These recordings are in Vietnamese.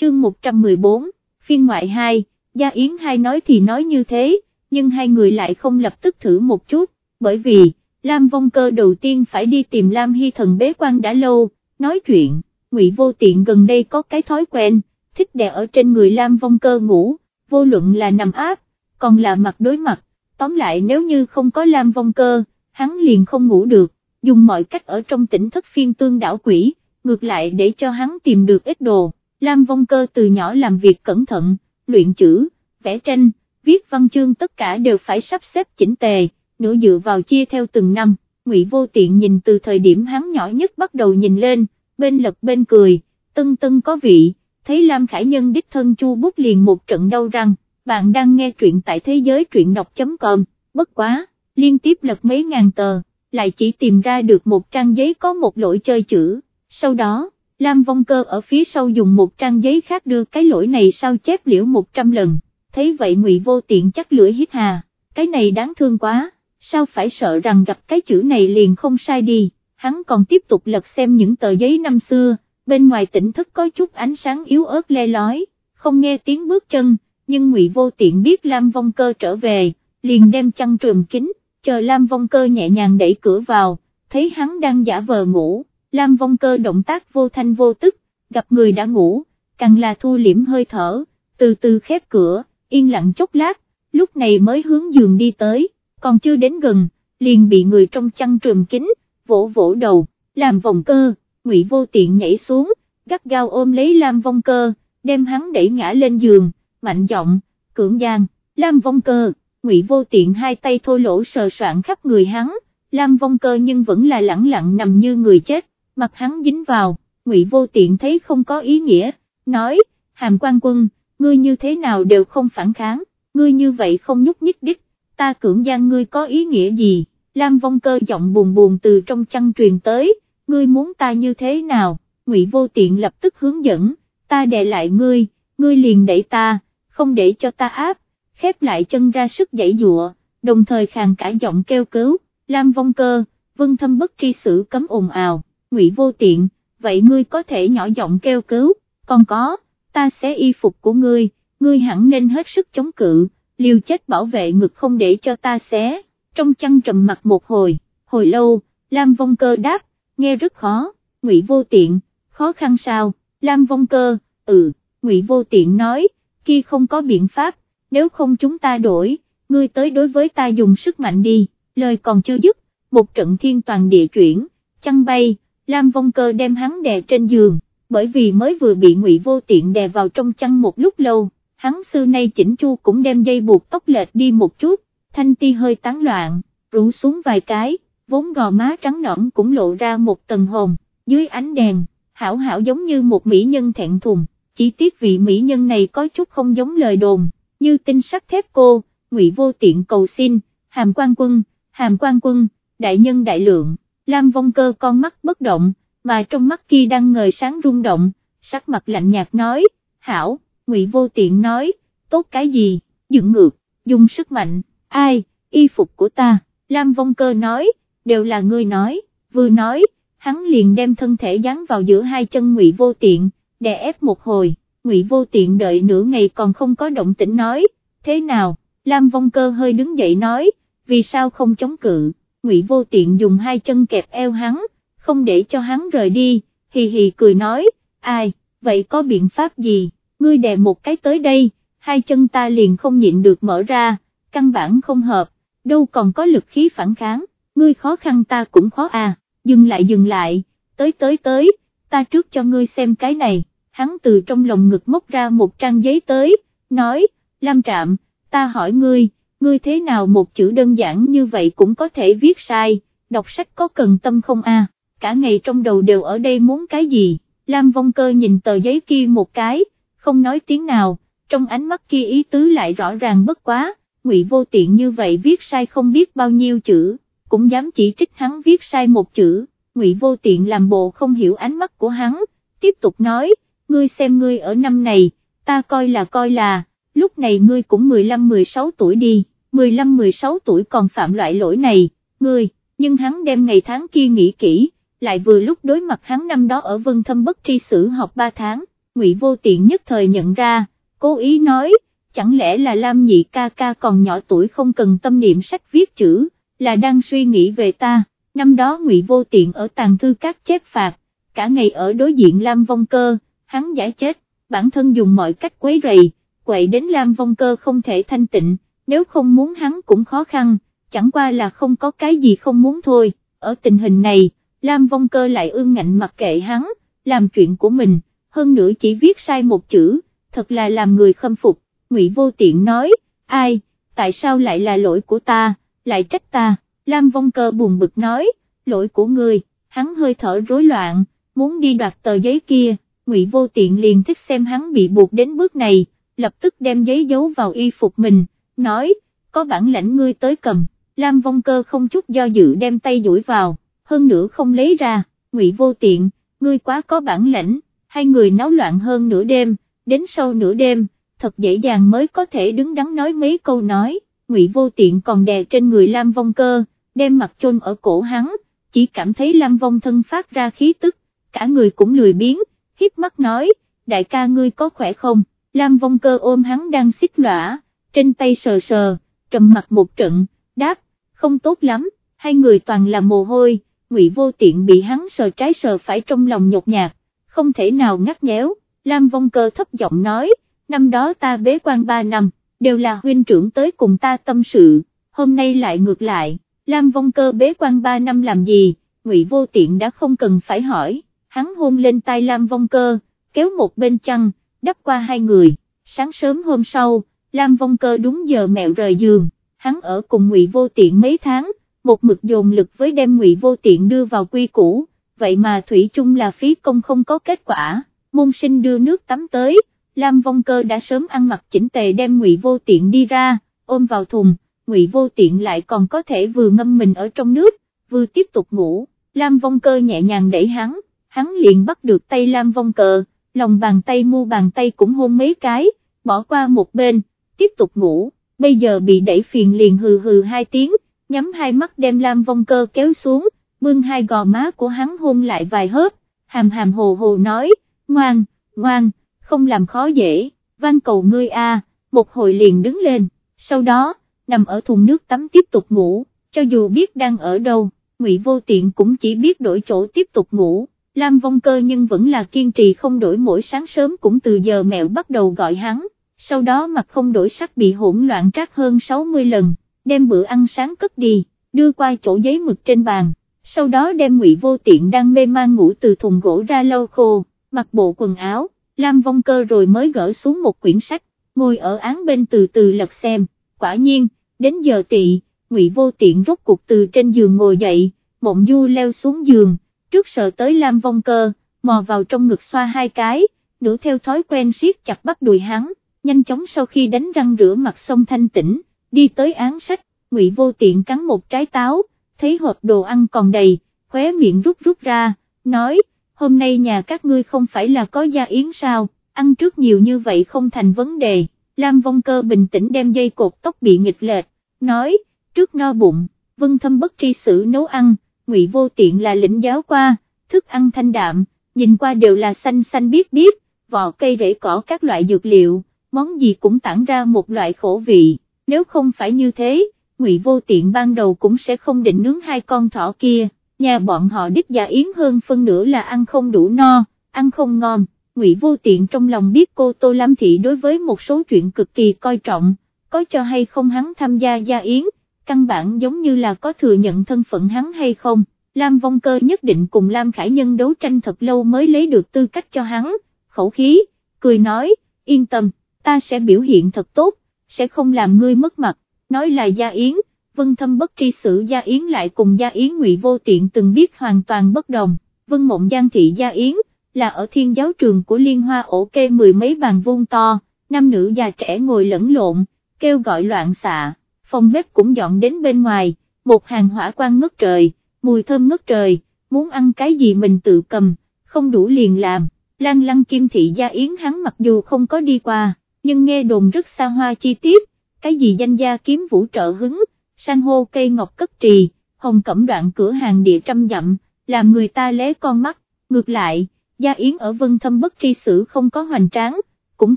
chương 114, phiên ngoại 2, Gia Yến hai nói thì nói như thế, nhưng hai người lại không lập tức thử một chút, bởi vì, Lam Vong Cơ đầu tiên phải đi tìm Lam Hy Thần bế quan đã lâu, nói chuyện, Ngụy Vô Tiện gần đây có cái thói quen, thích đè ở trên người Lam Vong Cơ ngủ, vô luận là nằm áp, còn là mặt đối mặt, tóm lại nếu như không có Lam Vong Cơ, hắn liền không ngủ được, dùng mọi cách ở trong tỉnh thất phiên tương đảo quỷ, ngược lại để cho hắn tìm được ít đồ, Lam Vong Cơ từ nhỏ làm việc cẩn thận, luyện chữ, vẽ tranh, viết văn chương tất cả đều phải sắp xếp chỉnh tề, nửa dựa vào chia theo từng năm, Ngụy Vô Tiện nhìn từ thời điểm hắn nhỏ nhất bắt đầu nhìn lên, bên lật bên cười, tân tân có vị, thấy Lam Khải Nhân đích thân chu bút liền một trận đau răng, bạn đang nghe truyện tại thế giới truyện đọc.com, bất quá, liên tiếp lật mấy ngàn tờ, lại chỉ tìm ra được một trang giấy có một lỗi chơi chữ, sau đó, Lam Vong Cơ ở phía sau dùng một trang giấy khác đưa cái lỗi này sao chép liễu 100 lần, thấy vậy Ngụy Vô Tiện chắc lưỡi hít hà, cái này đáng thương quá, sao phải sợ rằng gặp cái chữ này liền không sai đi, hắn còn tiếp tục lật xem những tờ giấy năm xưa, bên ngoài tỉnh thức có chút ánh sáng yếu ớt le lói, không nghe tiếng bước chân, nhưng Ngụy Vô Tiện biết Lam Vong Cơ trở về, liền đem chăn trùm kín, chờ Lam Vong Cơ nhẹ nhàng đẩy cửa vào, thấy hắn đang giả vờ ngủ, Lam Vong Cơ động tác vô thanh vô tức, gặp người đã ngủ, càng là thu liễm hơi thở, từ từ khép cửa, yên lặng chốc lát, lúc này mới hướng giường đi tới, còn chưa đến gần, liền bị người trong chăn trùm kín, vỗ vỗ đầu, làm vòng cơ, ngụy vô tiện nhảy xuống, gắt gao ôm lấy Lam Vong Cơ, đem hắn đẩy ngã lên giường, mạnh giọng, cưỡng gian, Lam Vong Cơ, ngụy vô tiện hai tay thô lỗ sờ soạn khắp người hắn, Lam Vong Cơ nhưng vẫn là lẳng lặng nằm như người chết, mặt hắn dính vào, ngụy vô tiện thấy không có ý nghĩa, nói, hàm quan quân, ngươi như thế nào đều không phản kháng, ngươi như vậy không nhúc nhích đích, ta cưỡng gian ngươi có ý nghĩa gì, Lam Vong Cơ giọng buồn buồn từ trong chăn truyền tới, ngươi muốn ta như thế nào, ngụy vô tiện lập tức hướng dẫn, ta đè lại ngươi, ngươi liền đẩy ta, không để cho ta áp, khép lại chân ra sức dãy dụa, đồng thời khàn cả giọng kêu cứu, Lam Vong Cơ, vân thâm bất tri xử cấm ồn ào, ngụy vô tiện, vậy ngươi có thể nhỏ giọng kêu cứu, còn có, ta sẽ y phục của ngươi, ngươi hẳn nên hết sức chống cự, liều chết bảo vệ ngực không để cho ta xé, trong chăn trầm mặt một hồi, hồi lâu, Lam Vong Cơ đáp, nghe rất khó, Ngụy Vô Tiện, khó khăn sao, Lam Vong Cơ, ừ, Ngụy Vô Tiện nói, kia không có biện pháp, nếu không chúng ta đổi, ngươi tới đối với ta dùng sức mạnh đi, lời còn chưa dứt, một trận thiên toàn địa chuyển, chăn bay, Lam Vong Cơ đem hắn đè trên giường, bởi vì mới vừa bị Ngụy Vô Tiện đè vào trong chăn một lúc lâu, hắn xưa nay chỉnh chu cũng đem dây buộc tóc lệch đi một chút, thanh ti hơi tán loạn, rủ xuống vài cái, vốn gò má trắng nõn cũng lộ ra một tầng hồn, dưới ánh đèn, hảo hảo giống như một mỹ nhân thẹn thùng, chỉ tiếc vị mỹ nhân này có chút không giống lời đồn, như tinh sắt thép cô, ngụy vô tiện cầu xin, hàm quan quân, hàm quan quân, đại nhân đại lượng, Lam vong cơ con mắt bất động, mà trong mắt kia đang ngời sáng rung động, sắc mặt lạnh nhạt nói, hảo, ngụy vô tiện nói, tốt cái gì, dựng ngược, dùng sức mạnh, ai, y phục của ta, Lam vong cơ nói, đều là ngươi nói, vừa nói, hắn liền đem thân thể dán vào giữa hai chân ngụy vô tiện, đè ép một hồi, ngụy vô tiện đợi nửa ngày còn không có động tĩnh nói, thế nào, Lam vong cơ hơi đứng dậy nói, vì sao không chống cự, ngụy vô tiện dùng hai chân kẹp eo hắn, không để cho hắn rời đi, hì hì cười nói, ai, vậy có biện pháp gì, ngươi đè một cái tới đây, hai chân ta liền không nhịn được mở ra, căn bản không hợp, đâu còn có lực khí phản kháng, ngươi khó khăn ta cũng khó à, dừng lại dừng lại, tới tới tới, ta trước cho ngươi xem cái này, hắn từ trong lồng ngực móc ra một trang giấy tới, nói, Lam Trạm, ta hỏi ngươi, ngươi thế nào một chữ đơn giản như vậy cũng có thể viết sai, đọc sách có cần tâm không a? cả ngày trong đầu đều ở đây muốn cái gì, Lam Vong Cơ nhìn tờ giấy kia một cái, không nói tiếng nào, trong ánh mắt kia ý tứ lại rõ ràng bất quá, ngụy vô tiện như vậy viết sai không biết bao nhiêu chữ, cũng dám chỉ trích hắn viết sai một chữ, ngụy vô tiện làm bộ không hiểu ánh mắt của hắn, tiếp tục nói, ngươi xem ngươi ở năm này, ta coi là coi là, lúc này ngươi cũng 15-16 tuổi đi, 15-16 tuổi còn phạm loại lỗi này, ngươi, nhưng hắn đem ngày tháng kia nghĩ kỹ, lại vừa lúc đối mặt hắn năm đó ở vân thâm bất tri sử học 3 tháng, Ngụy Vô Tiện nhất thời nhận ra, cố ý nói, chẳng lẽ là Lam Nhị ca ca còn nhỏ tuổi không cần tâm niệm sách viết chữ, là đang suy nghĩ về ta, năm đó Ngụy Vô Tiện ở tàng thư các chép phạt, cả ngày ở đối diện Lam Vong Cơ, hắn giải chết, bản thân dùng mọi cách quấy rầy, quậy đến Lam Vong Cơ không thể thanh tịnh, nếu không muốn hắn cũng khó khăn, chẳng qua là không có cái gì không muốn thôi, ở tình hình này, Lam Vong Cơ lại ương ngạnh mặc kệ hắn, làm chuyện của mình, hơn nữa chỉ viết sai một chữ, thật là làm người khâm phục, Ngụy Vô Tiện nói, ai, tại sao lại là lỗi của ta, lại trách ta, Lam Vong Cơ buồn bực nói, lỗi của người. hắn hơi thở rối loạn, muốn đi đoạt tờ giấy kia, Ngụy Vô Tiện liền thích xem hắn bị buộc đến bước này, lập tức đem giấy giấu vào y phục mình, nói, có bản lãnh ngươi tới cầm, Lam Vong Cơ không chút do dự đem tay duỗi vào, hơn nữa không lấy ra, Ngụy Vô Tiện, ngươi quá có bản lãnh, hai người náo loạn hơn nửa đêm, đến sau nửa đêm, thật dễ dàng mới có thể đứng đắn nói mấy câu nói, Ngụy Vô Tiện còn đè trên người Lam Vong Cơ, đem mặt chôn ở cổ hắn, chỉ cảm thấy Lam Vong thân phát ra khí tức, cả người cũng lười biếng, hiếp mắt nói, đại ca ngươi có khỏe không, Lam Vong Cơ ôm hắn đang xích lõa, trên tay sờ sờ, trầm mặt một trận, đáp, không tốt lắm, hai người toàn là mồ hôi, Ngụy Vô Tiện bị hắn sờ trái sờ phải trong lòng nhột nhạt, không thể nào ngắt nhéo, Lam Vong Cơ thấp giọng nói, năm đó ta bế quan ba năm, đều là huynh trưởng tới cùng ta tâm sự, hôm nay lại ngược lại, Lam Vong Cơ bế quan ba năm làm gì, Ngụy Vô Tiện đã không cần phải hỏi, hắn hôn lên tay Lam Vong Cơ, kéo một bên chăn, đắp qua hai người, sáng sớm hôm sau, Lam Vong Cơ đúng giờ mẹo rời giường, hắn ở cùng Ngụy Vô Tiện mấy tháng, một mực dồn lực với đem Ngụy Vô Tiện đưa vào quy củ, vậy mà Thủy chung là phí công không có kết quả, môn sinh đưa nước tắm tới, Lam Vong Cơ đã sớm ăn mặc chỉnh tề đem Ngụy Vô Tiện đi ra, ôm vào thùng, Ngụy Vô Tiện lại còn có thể vừa ngâm mình ở trong nước, vừa tiếp tục ngủ, Lam Vong Cơ nhẹ nhàng đẩy hắn, hắn liền bắt được tay Lam Vong Cơ, lòng bàn tay mu bàn tay cũng hôn mấy cái, bỏ qua một bên, tiếp tục ngủ, bây giờ bị đẩy phiền liền hừ hừ hai tiếng, nhắm hai mắt đem Lam Vong Cơ kéo xuống, bưng hai gò má của hắn hôn lại vài hớp, hàm hàm hồ hồ nói, ngoan, ngoan, không làm khó dễ, van cầu ngươi a, một hồi liền đứng lên, sau đó, nằm ở thùng nước tắm tiếp tục ngủ, cho dù biết đang ở đâu, Ngụy Vô Tiện cũng chỉ biết đổi chỗ tiếp tục ngủ. Lam Vong Cơ nhưng vẫn là kiên trì không đổi mỗi sáng sớm cũng từ giờ mẹo bắt đầu gọi hắn, sau đó mặt không đổi sắc bị hỗn loạn trát hơn 60 lần, đem bữa ăn sáng cất đi, đưa qua chỗ giấy mực trên bàn, sau đó đem ngụy vô tiện đang mê man ngủ từ thùng gỗ ra lâu khô, mặc bộ quần áo, Lam Vong Cơ rồi mới gỡ xuống một quyển sách, ngồi ở án bên từ từ lật xem, quả nhiên, đến giờ tị, ngụy vô tiện rốt cục từ trên giường ngồi dậy, mộng du leo xuống giường, trước sợ tới Lam Vong Cơ, mò vào trong ngực xoa hai cái, nữ theo thói quen siết chặt bắt đùi hắn, nhanh chóng sau khi đánh răng rửa mặt xong thanh tĩnh, đi tới án sách, ngụy vô tiện cắn một trái táo, thấy hộp đồ ăn còn đầy, khóe miệng rút rút ra, nói, hôm nay nhà các ngươi không phải là có gia yến sao, ăn trước nhiều như vậy không thành vấn đề, Lam Vong Cơ bình tĩnh đem dây cột tóc bị nghịch lệch, nói, trước no bụng, vân thâm bất tri xử nấu ăn, ngụy vô tiện là lĩnh giáo qua, thức ăn thanh đạm, nhìn qua đều là xanh xanh biết biết, vỏ cây rễ cỏ các loại dược liệu, món gì cũng tản ra một loại khổ vị, nếu không phải như thế, ngụy vô tiện ban đầu cũng sẽ không định nướng hai con thỏ kia, nhà bọn họ đích gia yến hơn phân nửa là ăn không đủ no, ăn không ngon. Ngụy Vô Tiện trong lòng biết cô Tô Lam Thị đối với một số chuyện cực kỳ coi trọng, có cho hay không hắn tham gia gia yến, căn bản giống như là có thừa nhận thân phận hắn hay không, Lam Vong Cơ nhất định cùng Lam Khải Nhân đấu tranh thật lâu mới lấy được tư cách cho hắn, khẩu khí, cười nói, yên tâm, ta sẽ biểu hiện thật tốt, sẽ không làm ngươi mất mặt, nói là Gia Yến, Vân Thâm bất tri sự Gia Yến lại cùng Gia Yến ngụy vô tiện từng biết hoàn toàn bất đồng, Vân Mộng Giang Thị Gia Yến, là ở thiên giáo trường của Liên Hoa ổ kê mười mấy bàn vuông to, nam nữ già trẻ ngồi lẫn lộn, kêu gọi loạn xạ phòng bếp cũng dọn đến bên ngoài, một hàng hỏa quang ngất trời, mùi thơm ngất trời, muốn ăn cái gì mình tự cầm, không đủ liền làm, lan lăng kim thị gia yến hắn mặc dù không có đi qua, nhưng nghe đồn rất xa hoa chi tiết, cái gì danh gia kiếm vũ trợ hứng, san hô cây ngọc cất trì, hồng cẩm đoạn cửa hàng địa trăm dặm, làm người ta lé con mắt, ngược lại, Gia Yến ở Vân Thâm bất tri sử không có hoành tráng, cũng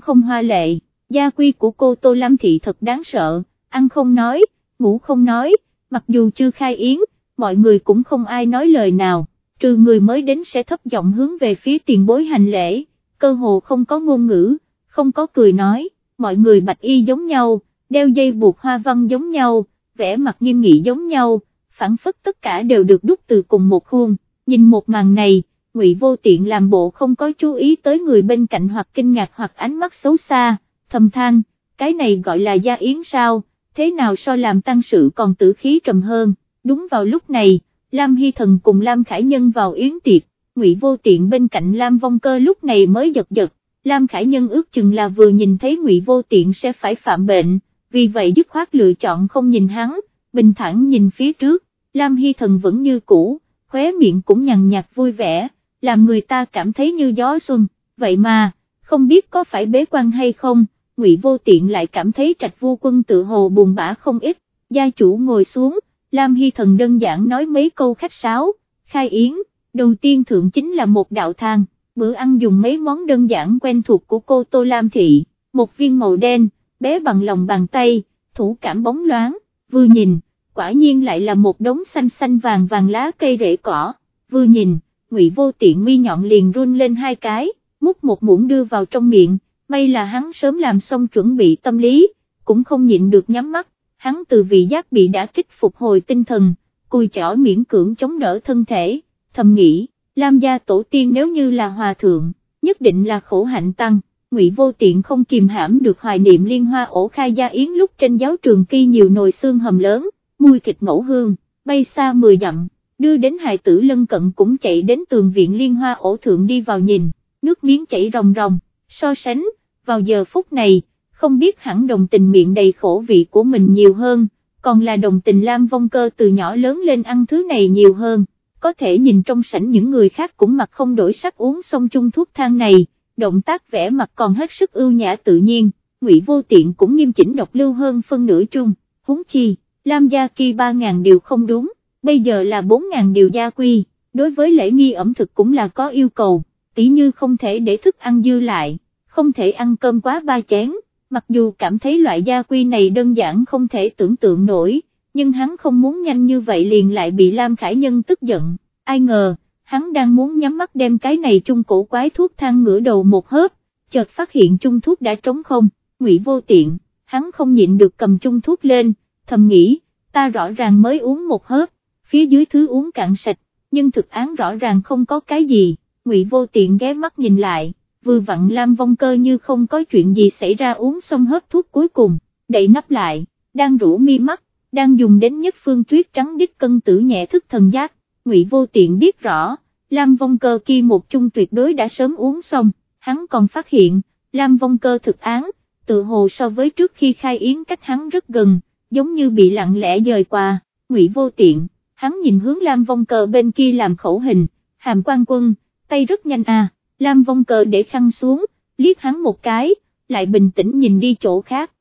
không hoa lệ, gia quy của cô Tô Lam Thị thật đáng sợ, ăn không nói, ngủ không nói, mặc dù chưa khai yến, mọi người cũng không ai nói lời nào, trừ người mới đến sẽ thấp giọng hướng về phía tiền bối hành lễ, cơ hồ không có ngôn ngữ, không có cười nói, mọi người bạch y giống nhau, đeo dây buộc hoa văn giống nhau, vẽ mặt nghiêm nghị giống nhau, phản phất tất cả đều được đúc từ cùng một khuôn, nhìn một màn này, Ngụy Vô Tiện làm bộ không có chú ý tới người bên cạnh hoặc kinh ngạc hoặc ánh mắt xấu xa, thầm than, cái này gọi là gia yến sao, thế nào so làm tăng sự còn tử khí trầm hơn, đúng vào lúc này, Lam Hy Thần cùng Lam Khải Nhân vào yến tiệc, Ngụy Vô Tiện bên cạnh Lam Vong Cơ lúc này mới giật giật, Lam Khải Nhân ước chừng là vừa nhìn thấy Ngụy Vô Tiện sẽ phải phạm bệnh, vì vậy dứt khoát lựa chọn không nhìn hắn, bình thản nhìn phía trước, Lam Hy Thần vẫn như cũ, khóe miệng cũng nhằn nhạt vui vẻ, làm người ta cảm thấy như gió xuân, vậy mà, không biết có phải bế quan hay không, Ngụy Vô Tiện lại cảm thấy trạch vô quân tự hồ buồn bã không ít, gia chủ ngồi xuống, Lam Hy Thần đơn giản nói mấy câu khách sáo, khai yến, đầu tiên thượng chính là một đạo thang, bữa ăn dùng mấy món đơn giản quen thuộc của cô Tô Lam Thị, một viên màu đen, bé bằng lòng bàn tay, thủ cảm bóng loáng, vừa nhìn, quả nhiên lại là một đống xanh xanh vàng vàng lá cây rễ cỏ, vừa nhìn, ngụy vô tiện mi nhọn liền run lên hai cái, múc một muỗng đưa vào trong miệng, may là hắn sớm làm xong chuẩn bị tâm lý, cũng không nhịn được nhắm mắt, hắn từ vị giác bị đã kích phục hồi tinh thần, cùi chỏ miễn cưỡng chống đỡ thân thể, thầm nghĩ, Lam gia tổ tiên nếu như là hòa thượng, nhất định là khổ hạnh tăng. Ngụy Vô Tiện không kìm hãm được hoài niệm liên hoa ổ khai gia yến lúc trên giáo trường kia nhiều nồi xương hầm lớn, mùi thịt ngẫu hương, bay xa mười dặm, đưa đến hài tử lân cận cũng chạy đến tường viện liên hoa ổ thượng đi vào nhìn, nước miếng chảy ròng ròng, so sánh, vào giờ phút này, không biết hẳn đồng tình miệng đầy khổ vị của mình nhiều hơn, còn là đồng tình Lam Vong Cơ từ nhỏ lớn lên ăn thứ này nhiều hơn, có thể nhìn trong sảnh những người khác cũng mặt không đổi sắc uống xong chung thuốc thang này, động tác vẽ mặt còn hết sức ưu nhã tự nhiên, Ngụy Vô Tiện cũng nghiêm chỉnh độc lưu hơn phân nửa chung, huống chi, Lam Gia Kỳ 3.000 điều không đúng, bây giờ là 4.000 điều gia quy, đối với lễ nghi ẩm thực cũng là có yêu cầu, tỉ như không thể để thức ăn dư lại, không thể ăn cơm quá ba chén, mặc dù cảm thấy loại gia quy này đơn giản không thể tưởng tượng nổi, nhưng hắn không muốn nhanh như vậy liền lại bị Lam Khải Nhân tức giận, ai ngờ, hắn đang muốn nhắm mắt đem cái này chung cổ quái thuốc thang ngửa đầu một hớp, chợt phát hiện chung thuốc đã trống không, ngụy vô tiện, hắn không nhịn được cầm chung thuốc lên, thầm nghĩ, ta rõ ràng mới uống một hớp, phía dưới thứ uống cạn sạch, nhưng thực án rõ ràng không có cái gì, ngụy vô tiện ghé mắt nhìn lại, vừa vặn Lam Vong Cơ như không có chuyện gì xảy ra uống xong hớp thuốc cuối cùng, đậy nắp lại, đang rủ mi mắt, đang dùng đến nhất phương tuyết trắng đích cân tử nhẹ thức thần giác, ngụy vô tiện biết rõ, Lam Vong Cơ kia một chung tuyệt đối đã sớm uống xong, hắn còn phát hiện, Lam Vong Cơ thực án, tự hồ so với trước khi khai yến cách hắn rất gần, giống như bị lặng lẽ dời qua, ngụy vô tiện, hắn nhìn hướng Lam Vong Cơ bên kia làm khẩu hình, hàm quan quân, tay rất nhanh à, Lam Vong cờ để khăn xuống, liếc hắn một cái, lại bình tĩnh nhìn đi chỗ khác,